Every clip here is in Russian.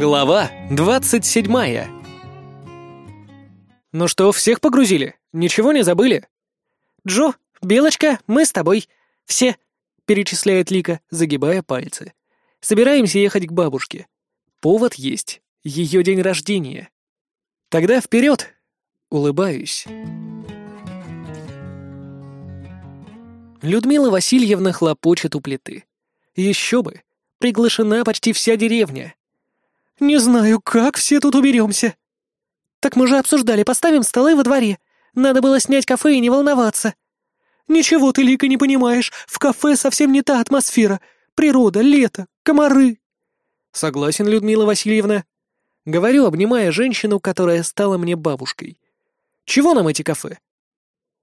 Глава двадцать седьмая. «Ну что, всех погрузили? Ничего не забыли?» «Джо, Белочка, мы с тобой. Все», — перечисляет Лика, загибая пальцы. «Собираемся ехать к бабушке. Повод есть. Ее день рождения. Тогда вперед!» Улыбаюсь. Людмила Васильевна хлопочет у плиты. Еще бы, приглашена почти вся деревня. «Не знаю, как все тут уберемся». «Так мы же обсуждали, поставим столы во дворе. Надо было снять кафе и не волноваться». «Ничего ты, Лика, не понимаешь. В кафе совсем не та атмосфера. Природа, лето, комары». «Согласен, Людмила Васильевна». Говорю, обнимая женщину, которая стала мне бабушкой. «Чего нам эти кафе?»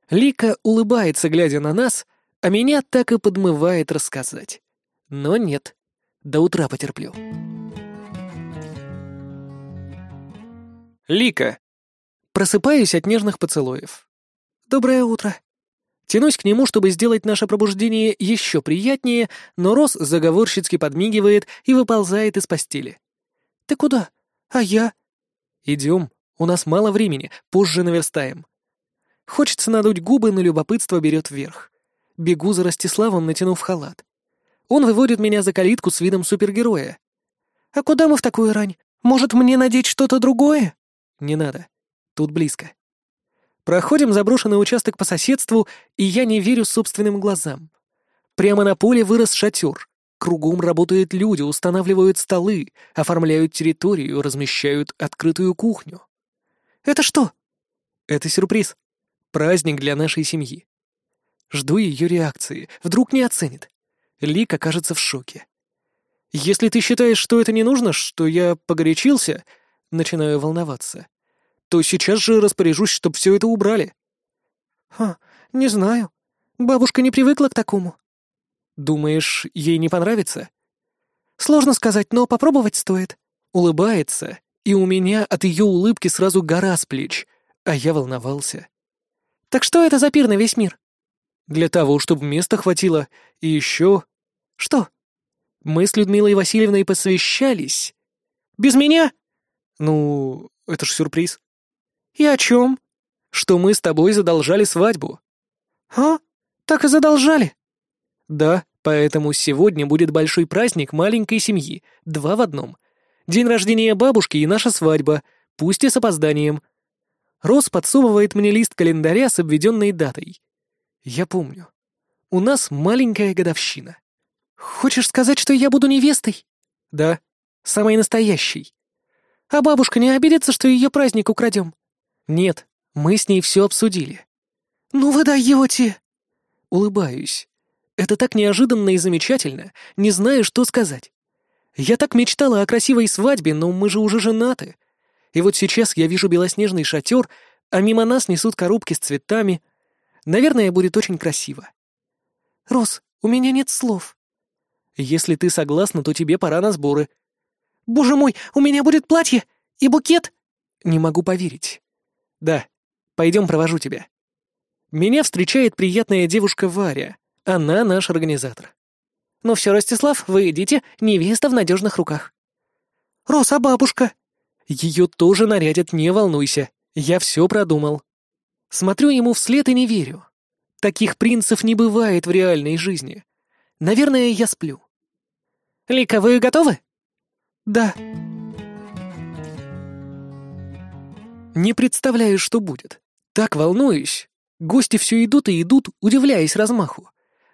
Лика улыбается, глядя на нас, а меня так и подмывает рассказать. Но нет, до утра потерплю. Лика. Просыпаюсь от нежных поцелуев. «Доброе утро». Тянусь к нему, чтобы сделать наше пробуждение еще приятнее, но Рос заговорщицки подмигивает и выползает из постели. «Ты куда? А я?» «Идем. У нас мало времени, позже наверстаем». Хочется надуть губы, но любопытство берет вверх. Бегу за Ростиславом, натянув халат. Он выводит меня за калитку с видом супергероя. «А куда мы в такую рань? Может, мне надеть что-то другое?» Не надо. Тут близко. Проходим заброшенный участок по соседству, и я не верю собственным глазам. Прямо на поле вырос шатер. Кругом работают люди, устанавливают столы, оформляют территорию, размещают открытую кухню. «Это что?» «Это сюрприз. Праздник для нашей семьи». Жду ее реакции. Вдруг не оценит. Лика кажется в шоке. «Если ты считаешь, что это не нужно, что я погорячился...» Начинаю волноваться то сейчас же распоряжусь, чтобы все это убрали». «Ха, не знаю. Бабушка не привыкла к такому». «Думаешь, ей не понравится?» «Сложно сказать, но попробовать стоит». Улыбается, и у меня от ее улыбки сразу гора с плеч, а я волновался. «Так что это за пир на весь мир?» «Для того, чтобы места хватило, и еще...» «Что?» «Мы с Людмилой Васильевной посвящались». «Без меня?» «Ну, это ж сюрприз». «И о чем?» «Что мы с тобой задолжали свадьбу». «А? Так и задолжали?» «Да, поэтому сегодня будет большой праздник маленькой семьи, два в одном. День рождения бабушки и наша свадьба, пусть и с опозданием». Рос подсовывает мне лист календаря с обведенной датой. Я помню. У нас маленькая годовщина. «Хочешь сказать, что я буду невестой?» «Да, самой настоящей». «А бабушка не обидится, что ее праздник украдем?» «Нет, мы с ней все обсудили». «Ну вы даете!» Улыбаюсь. Это так неожиданно и замечательно, не знаю, что сказать. Я так мечтала о красивой свадьбе, но мы же уже женаты. И вот сейчас я вижу белоснежный шатер, а мимо нас несут коробки с цветами. Наверное, будет очень красиво. «Рос, у меня нет слов». «Если ты согласна, то тебе пора на сборы». «Боже мой, у меня будет платье и букет!» «Не могу поверить. «Да. Пойдем, провожу тебя». Меня встречает приятная девушка Варя. Она наш организатор. «Ну все, Ростислав, вы идите, невеста в надежных руках». «Роса, бабушка!» «Ее тоже нарядят, не волнуйся. Я все продумал». Смотрю ему вслед и не верю. Таких принцев не бывает в реальной жизни. Наверное, я сплю. «Лика, вы готовы?» «Да». Не представляю, что будет. Так волнуюсь. Гости все идут и идут, удивляясь размаху.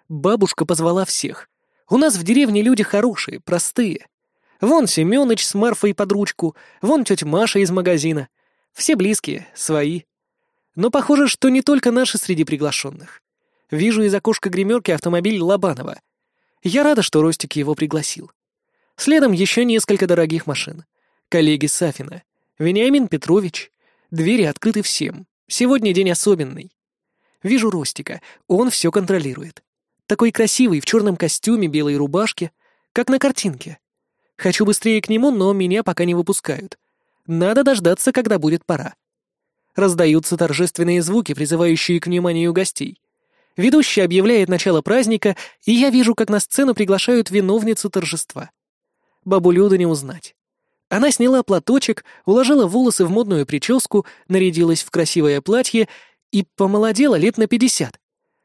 Бабушка позвала всех. У нас в деревне люди хорошие, простые. Вон Семёныч с Марфой под ручку, вон тетя Маша из магазина. Все близкие, свои. Но похоже, что не только наши среди приглашенных. Вижу из окошка гримерки автомобиль Лобанова. Я рада, что Ростик его пригласил. Следом еще несколько дорогих машин. Коллеги Сафина. Вениамин Петрович, Двери открыты всем. Сегодня день особенный. Вижу Ростика, он все контролирует. Такой красивый, в черном костюме, белой рубашке, как на картинке. Хочу быстрее к нему, но меня пока не выпускают. Надо дождаться, когда будет пора. Раздаются торжественные звуки, призывающие к вниманию гостей. Ведущий объявляет начало праздника, и я вижу, как на сцену приглашают виновницу торжества. Бабу Люду не узнать. Она сняла платочек, уложила волосы в модную прическу, нарядилась в красивое платье и помолодела лет на пятьдесят.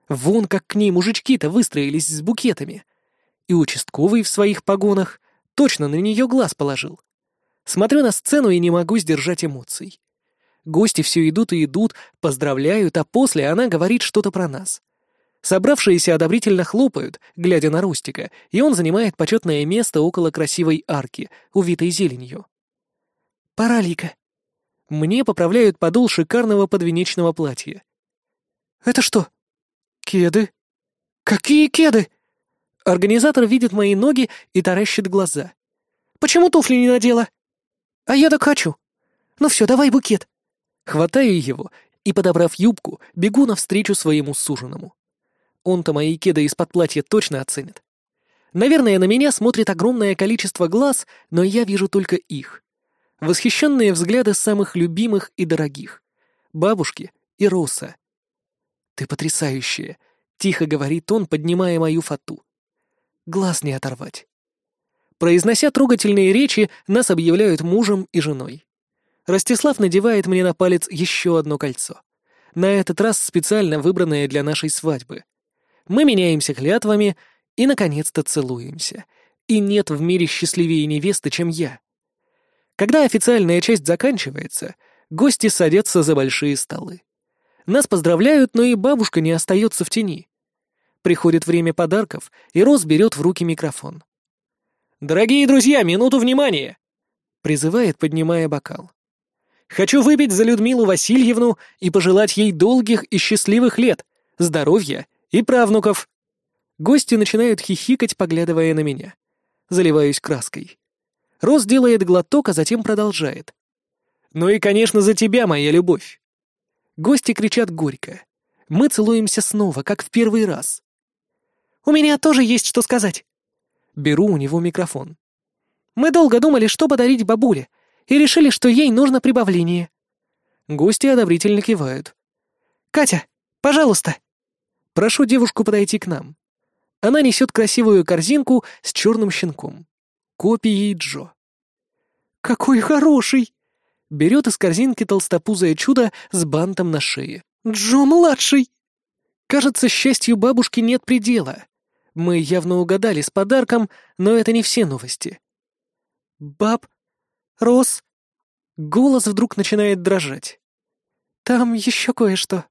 Вон как к ней мужички-то выстроились с букетами. И участковый в своих погонах точно на нее глаз положил. Смотрю на сцену и не могу сдержать эмоций. Гости все идут и идут, поздравляют, а после она говорит что-то про нас. Собравшиеся одобрительно хлопают, глядя на Рустика, и он занимает почетное место около красивой арки, увитой зеленью. «Пора, Лика». Мне поправляют подол шикарного подвенечного платья. «Это что?» «Кеды?» «Какие кеды?» Организатор видит мои ноги и таращит глаза. «Почему туфли не надела?» «А я так хочу». «Ну все, давай букет». Хватаю его и, подобрав юбку, бегу навстречу своему суженому. Он-то мои кеды из-под платья точно оценит. Наверное, на меня смотрит огромное количество глаз, но я вижу только их. Восхищенные взгляды самых любимых и дорогих. Бабушки и Роса. «Ты потрясающая», — тихо говорит он, поднимая мою фату. Глаз не оторвать. Произнося трогательные речи, нас объявляют мужем и женой. Ростислав надевает мне на палец еще одно кольцо. На этот раз специально выбранное для нашей свадьбы. Мы меняемся клятвами и, наконец-то, целуемся. И нет в мире счастливее невесты, чем я. Когда официальная часть заканчивается, гости садятся за большие столы. Нас поздравляют, но и бабушка не остается в тени. Приходит время подарков, и Рос берет в руки микрофон. «Дорогие друзья, минуту внимания!» Призывает, поднимая бокал. «Хочу выпить за Людмилу Васильевну и пожелать ей долгих и счастливых лет, здоровья и правнуков. Гости начинают хихикать, поглядывая на меня. Заливаюсь краской. Рос делает глоток, а затем продолжает. «Ну и, конечно, за тебя, моя любовь!» Гости кричат горько. Мы целуемся снова, как в первый раз. «У меня тоже есть что сказать!» Беру у него микрофон. «Мы долго думали, что подарить бабуле, и решили, что ей нужно прибавление». Гости одобрительно кивают. «Катя, пожалуйста!» Прошу девушку подойти к нам. Она несет красивую корзинку с черным щенком. Копией Джо. «Какой хороший!» Берет из корзинки толстопузое чудо с бантом на шее. «Джо-младший!» Кажется, счастью бабушки нет предела. Мы явно угадали с подарком, но это не все новости. «Баб... Рос...» Голос вдруг начинает дрожать. «Там еще кое-что».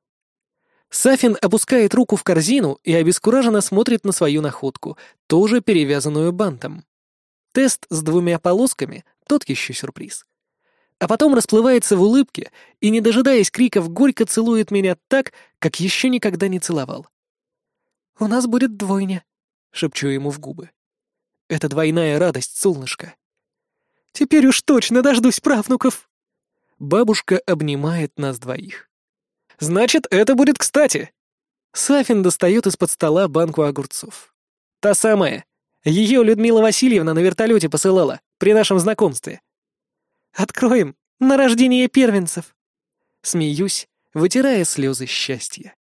Сафин опускает руку в корзину и обескураженно смотрит на свою находку, тоже перевязанную бантом. Тест с двумя полосками — тот еще сюрприз. А потом расплывается в улыбке и, не дожидаясь криков, горько целует меня так, как еще никогда не целовал. «У нас будет двойня», — шепчу ему в губы. Это двойная радость, солнышко. «Теперь уж точно дождусь правнуков!» Бабушка обнимает нас двоих. Значит, это будет кстати. Сафин достает из-под стола банку огурцов. Та самая. Ее Людмила Васильевна на вертолете посылала при нашем знакомстве. Откроем на рождение первенцев. Смеюсь, вытирая слезы счастья.